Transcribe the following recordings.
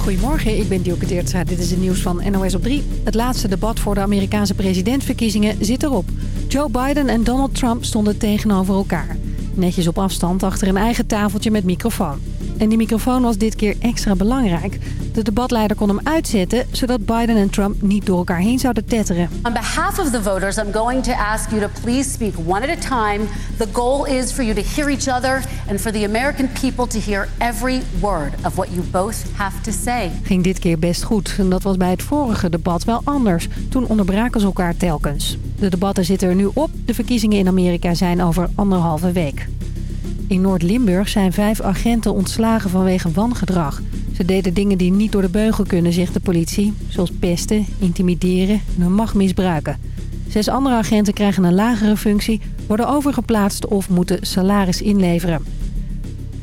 Goedemorgen, ik ben Dielke Teertstra. Dit is het nieuws van NOS op 3. Het laatste debat voor de Amerikaanse presidentsverkiezingen zit erop. Joe Biden en Donald Trump stonden tegenover elkaar. Netjes op afstand achter een eigen tafeltje met microfoon. En die microfoon was dit keer extra belangrijk. De debatleider kon hem uitzetten, zodat Biden en Trump niet door elkaar heen zouden tetteren. On behalf of the voters, I'm going to ask you to please speak one at a time. The goal is for you to hear each other and for the American people to hear every word of what you both have to say. Ging dit keer best goed. En dat was bij het vorige debat wel anders. Toen onderbraken ze elkaar telkens. De debatten zitten er nu op. De verkiezingen in Amerika zijn over anderhalve week. In Noord-Limburg zijn vijf agenten ontslagen vanwege wangedrag. Ze deden dingen die niet door de beugel kunnen, zegt de politie. Zoals pesten, intimideren en hun macht misbruiken. Zes andere agenten krijgen een lagere functie, worden overgeplaatst of moeten salaris inleveren.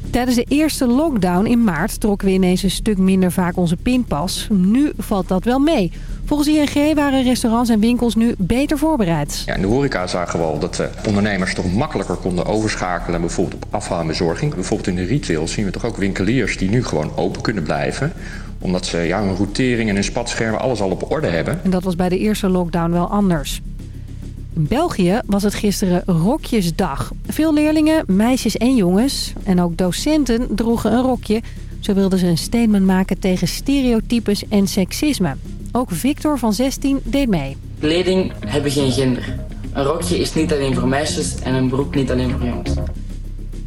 Tijdens de eerste lockdown in maart trokken we ineens een stuk minder vaak onze pinpas. Nu valt dat wel mee. Volgens ING waren restaurants en winkels nu beter voorbereid. Ja, in de horeca zagen we al dat de ondernemers toch makkelijker konden overschakelen... bijvoorbeeld op afhaal en bezorging. Bijvoorbeeld in de retail zien we toch ook winkeliers die nu gewoon open kunnen blijven omdat ze ja, hun routering en hun spatschermen alles al op orde hebben. En dat was bij de eerste lockdown wel anders. In België was het gisteren Rokjesdag. Veel leerlingen, meisjes en jongens en ook docenten droegen een rokje. Zo wilden ze een statement maken tegen stereotypes en seksisme. Ook Victor van 16 deed mee. Kleding hebben geen gender. Een rokje is niet alleen voor meisjes en een broek niet alleen voor jongens.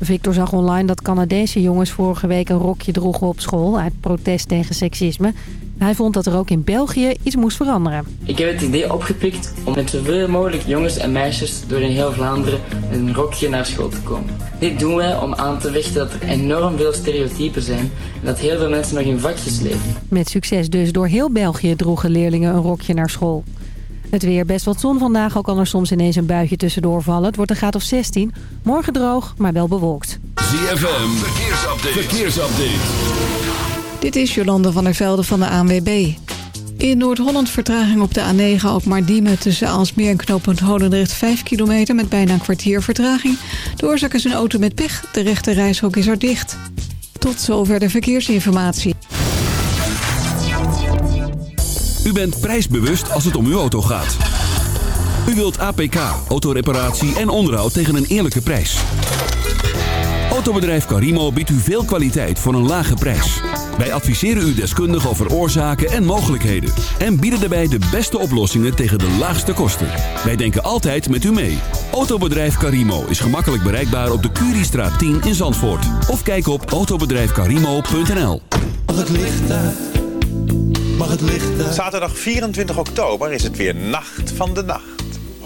Victor zag online dat Canadese jongens vorige week een rokje droegen op school... uit protest tegen seksisme. Hij vond dat er ook in België iets moest veranderen. Ik heb het idee opgepikt om met zoveel mogelijk jongens en meisjes door in heel Vlaanderen met een rokje naar school te komen. Dit doen wij om aan te vechten dat er enorm veel stereotypen zijn en dat heel veel mensen nog in vakjes leven. Met succes dus door heel België droegen leerlingen een rokje naar school. Het weer best wat zon vandaag, ook kan er soms ineens een buitje tussendoor vallen. Het wordt een graad of 16. Morgen droog, maar wel bewolkt. ZFM, verkeersupdate. verkeersupdate. Dit is Jolande van der Velde van de ANWB. In Noord-Holland vertraging op de A9 op Mardiemen tussen Aalsmeer en knooppunt Holendrecht 5 kilometer met bijna een kwartier vertraging. De oorzaak is een auto met pech. De rechte reishok is er dicht. Tot zover de verkeersinformatie. U bent prijsbewust als het om uw auto gaat. U wilt APK, autoreparatie en onderhoud tegen een eerlijke prijs. Autobedrijf Carimo biedt u veel kwaliteit voor een lage prijs. Wij adviseren u deskundig over oorzaken en mogelijkheden. En bieden daarbij de beste oplossingen tegen de laagste kosten. Wij denken altijd met u mee. Autobedrijf Carimo is gemakkelijk bereikbaar op de Curiestraat 10 in Zandvoort. Of kijk op autobedrijfcarimo.nl Mag het licht uit? Mag het licht uit? Zaterdag 24 oktober is het weer Nacht van de Nacht.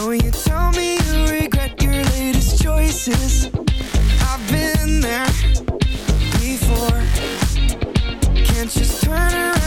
know you tell me you regret your latest choices I've been there before. Can't just turn around.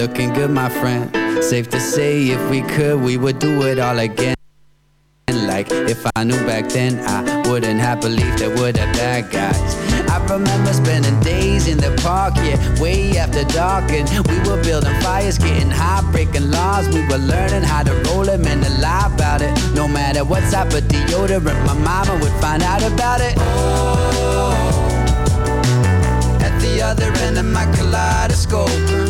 Looking good, my friend. Safe to say, if we could, we would do it all again. Like if I knew back then, I wouldn't have believed there were the bad guys. I remember spending days in the park, yeah, way after dark, and we were building fires, getting high, breaking laws. We were learning how to roll them and to lie about it. No matter what type of deodorant, my mama would find out about it. Oh, At the other end of my kaleidoscope.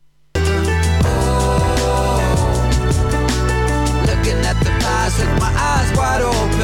Wide open.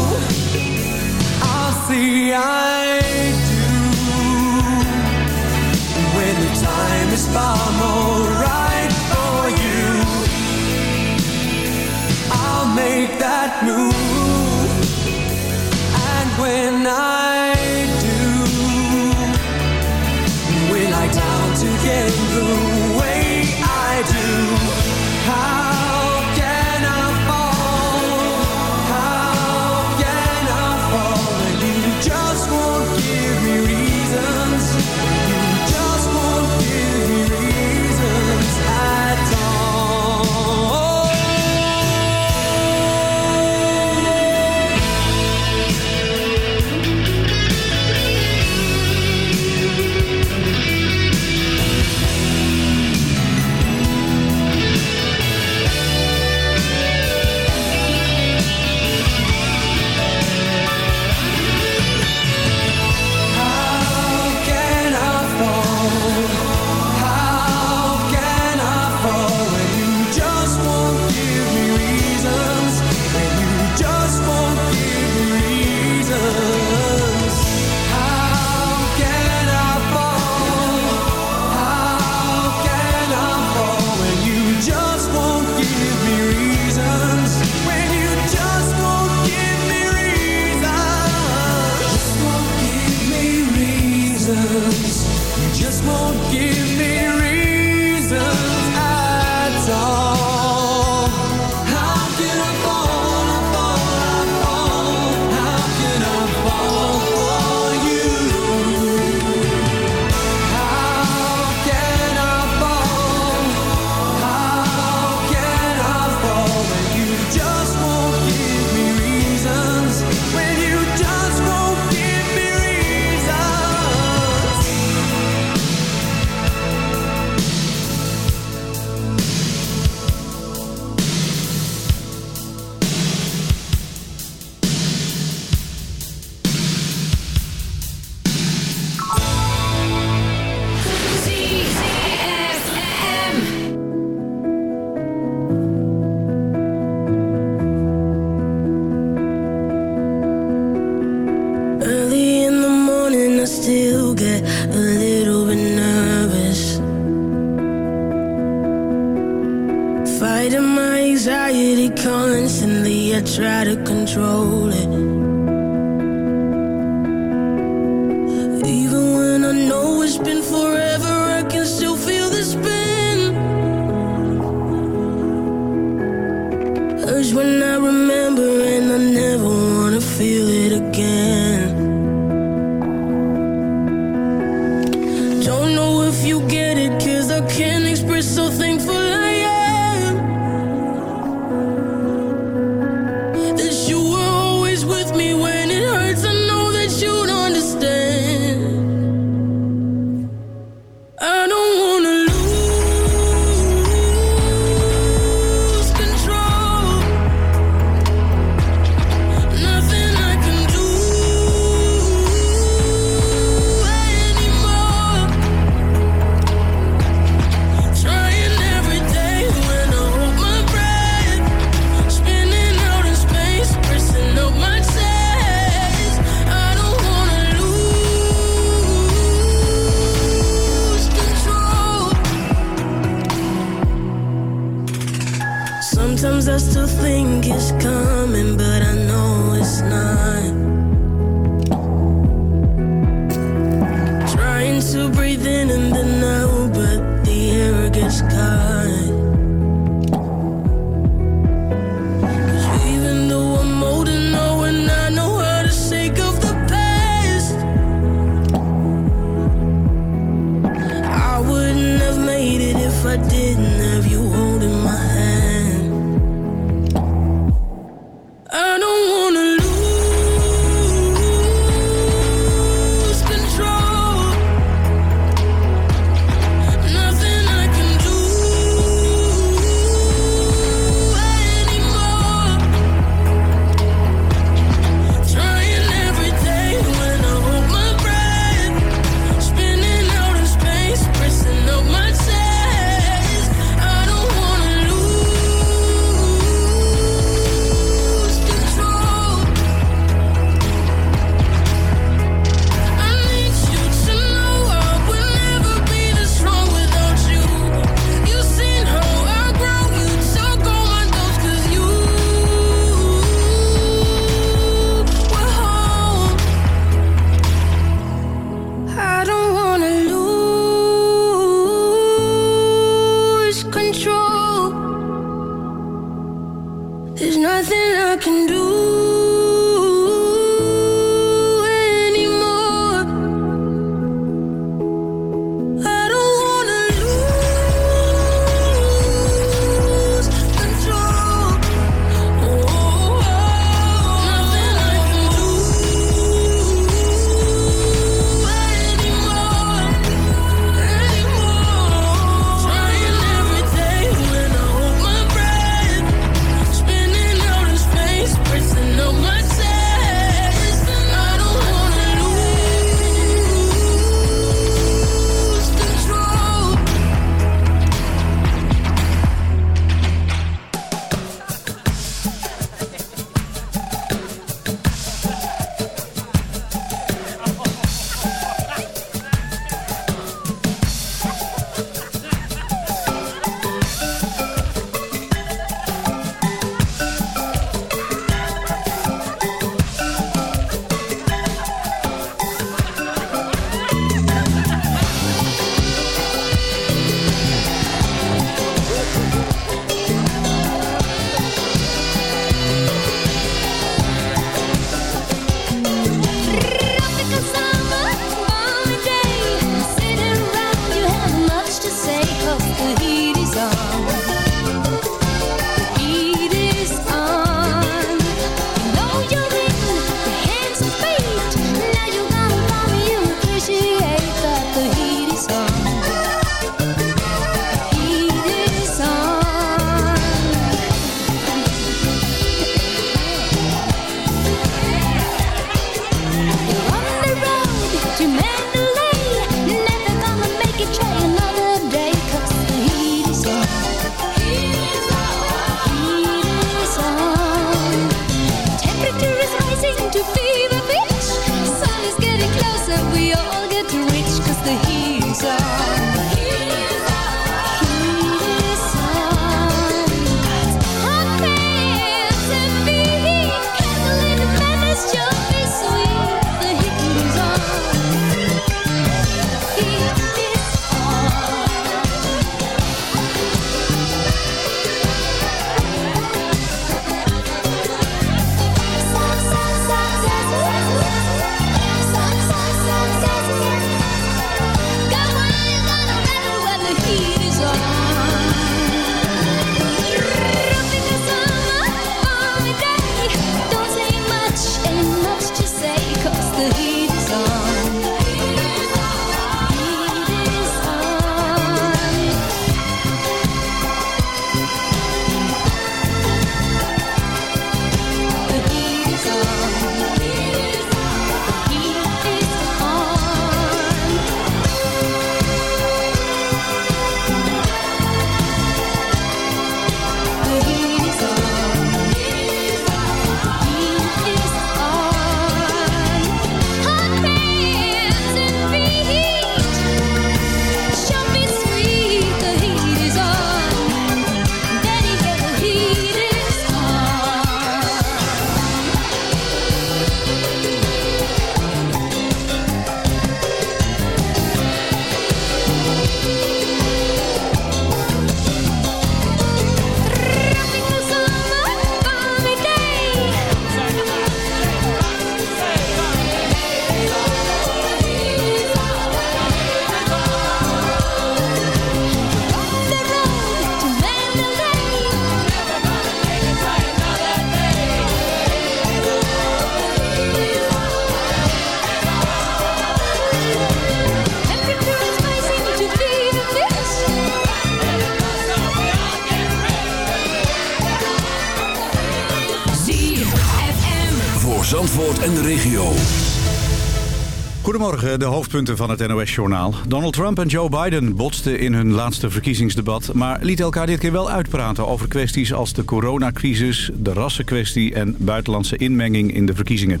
De hoofdpunten van het NOS-journaal. Donald Trump en Joe Biden botsten in hun laatste verkiezingsdebat... maar lieten elkaar dit keer wel uitpraten over kwesties als de coronacrisis... de rassenkwestie en buitenlandse inmenging in de verkiezingen.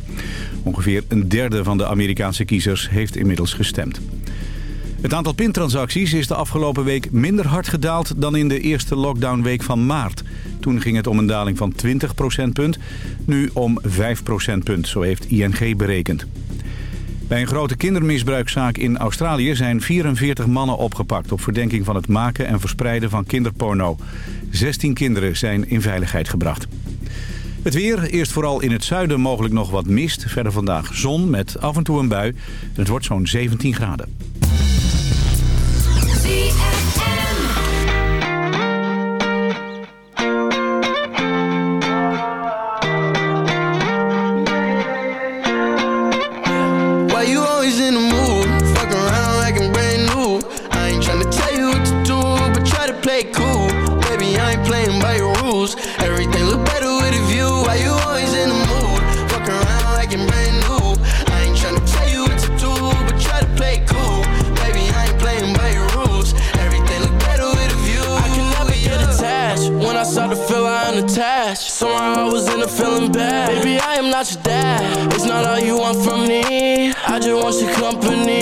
Ongeveer een derde van de Amerikaanse kiezers heeft inmiddels gestemd. Het aantal pintransacties is de afgelopen week minder hard gedaald... dan in de eerste lockdownweek van maart. Toen ging het om een daling van 20 procentpunt, nu om 5 procentpunt, zo heeft ING berekend. Bij een grote kindermisbruikzaak in Australië zijn 44 mannen opgepakt... op verdenking van het maken en verspreiden van kinderporno. 16 kinderen zijn in veiligheid gebracht. Het weer, eerst vooral in het zuiden mogelijk nog wat mist. Verder vandaag zon met af en toe een bui. Het wordt zo'n 17 graden. just want your company.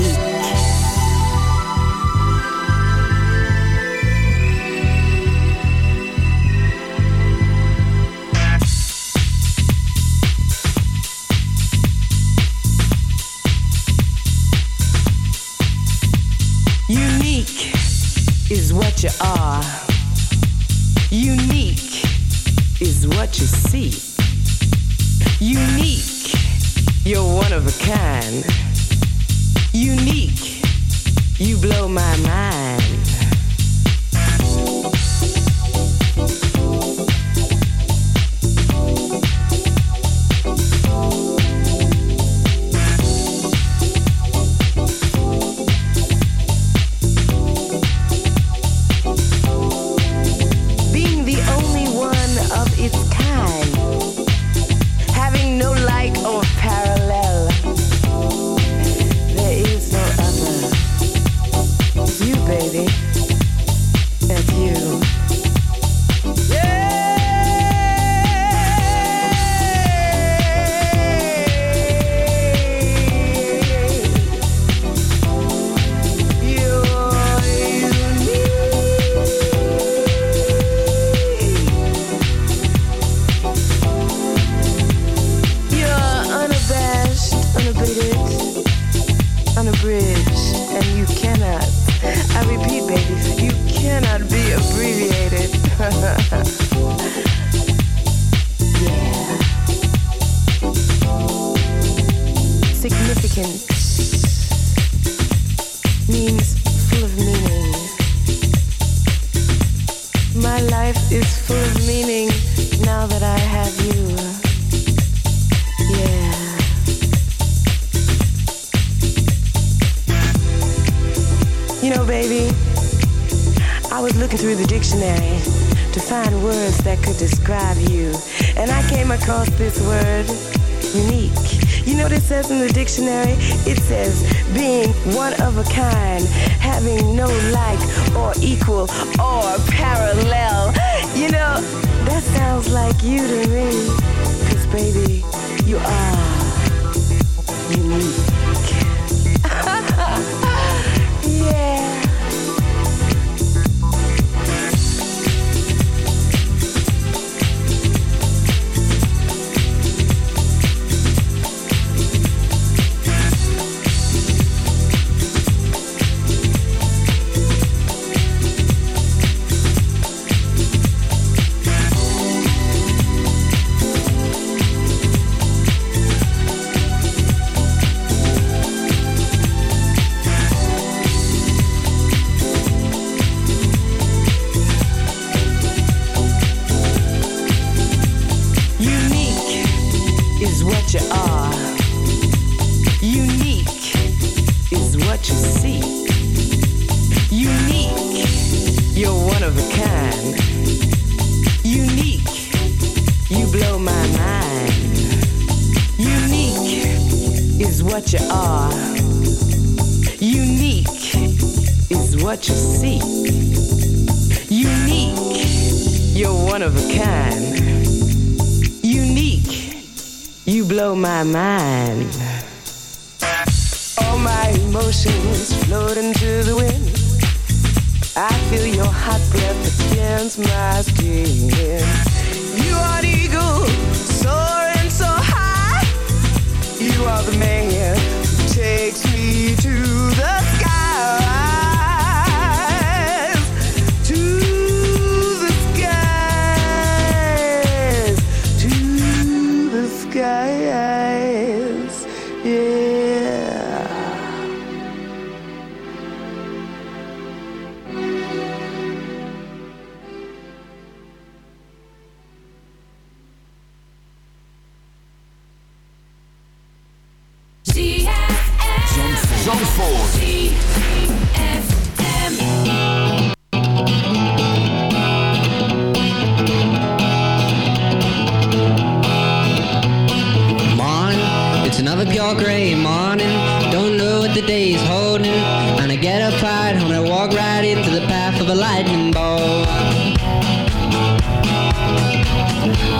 another pure gray morning. Don't know what the day is holding. And I get up right, I'm gonna walk right into the path of a lightning bolt.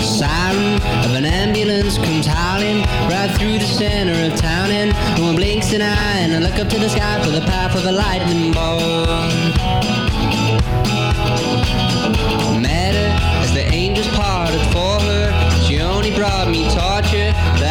Siren of an ambulance comes howling right through the center of town, and no one blinks an eye. And I look up to the sky for the path of a lightning bolt. her as the angels parted for her, she only brought me torture. That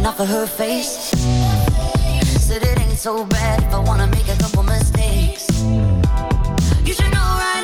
dripping off of her face. Said it ain't so bad if I wanna make a couple mistakes. You should know right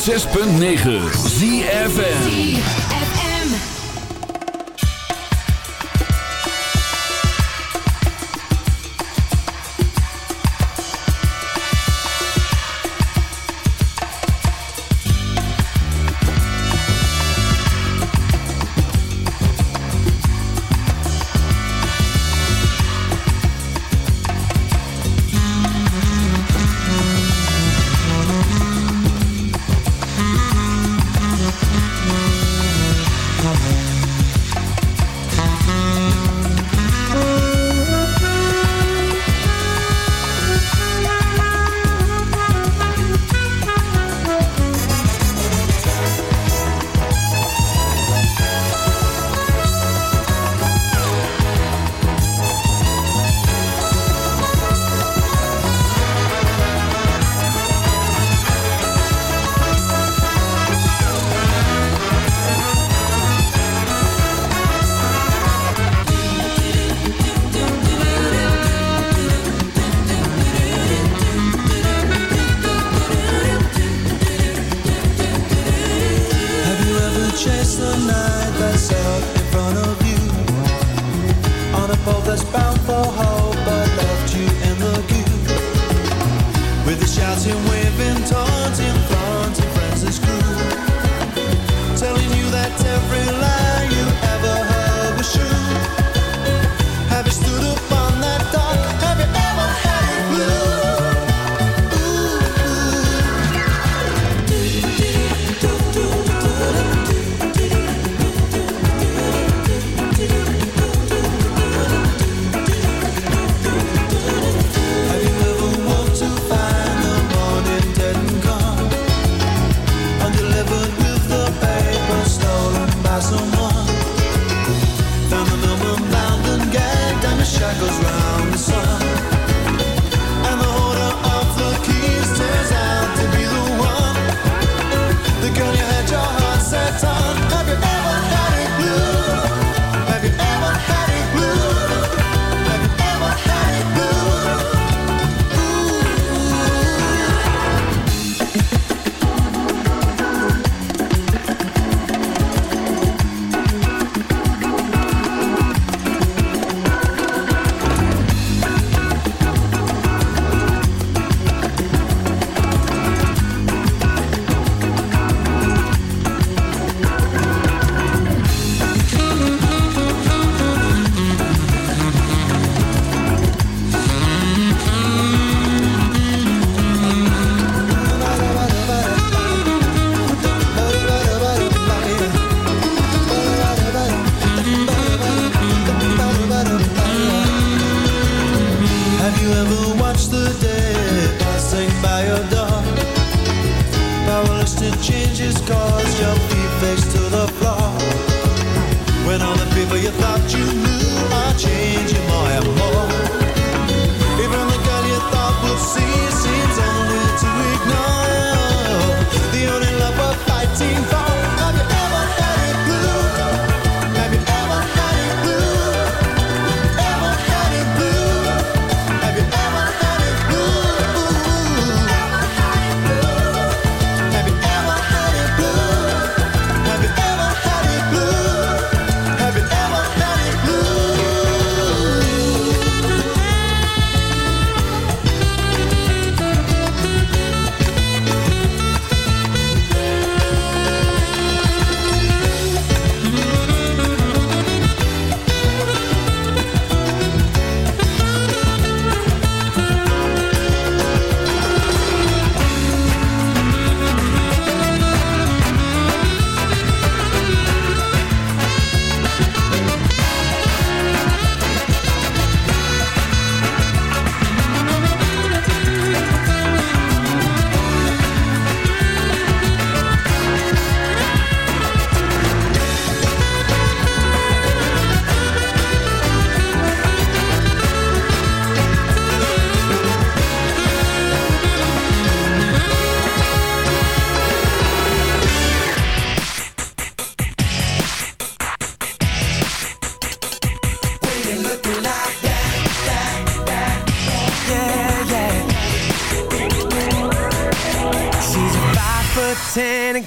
106.9 ZFN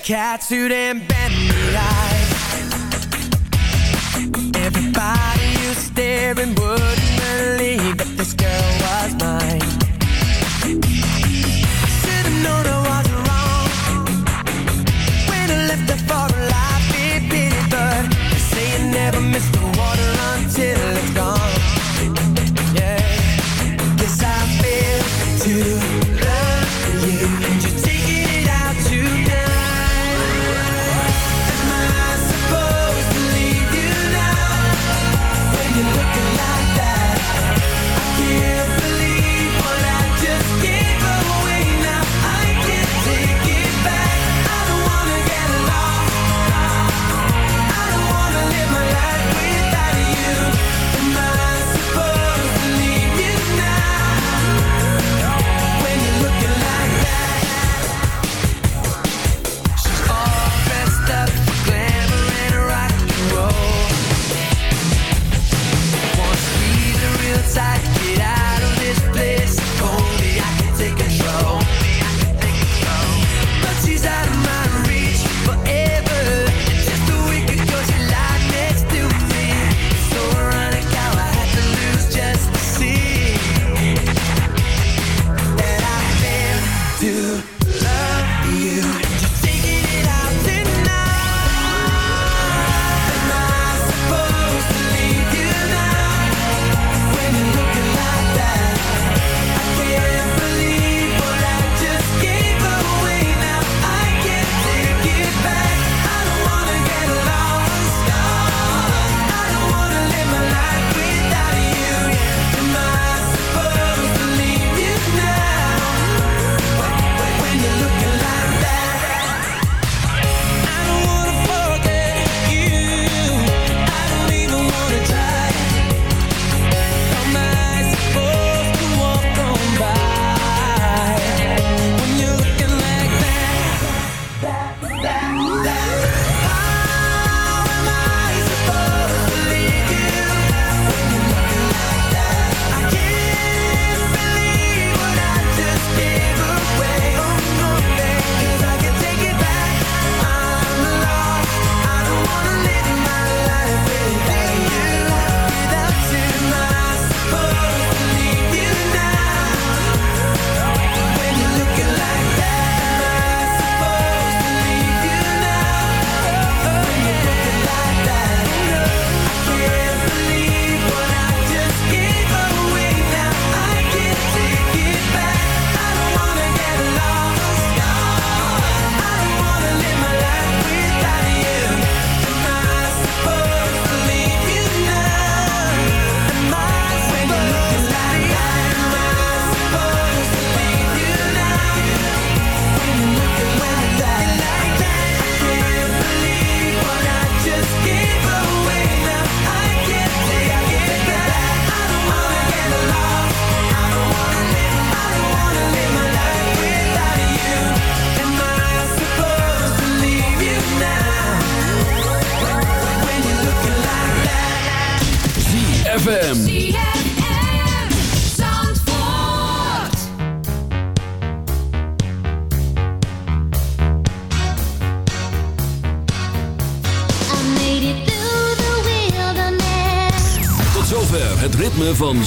cats suit and.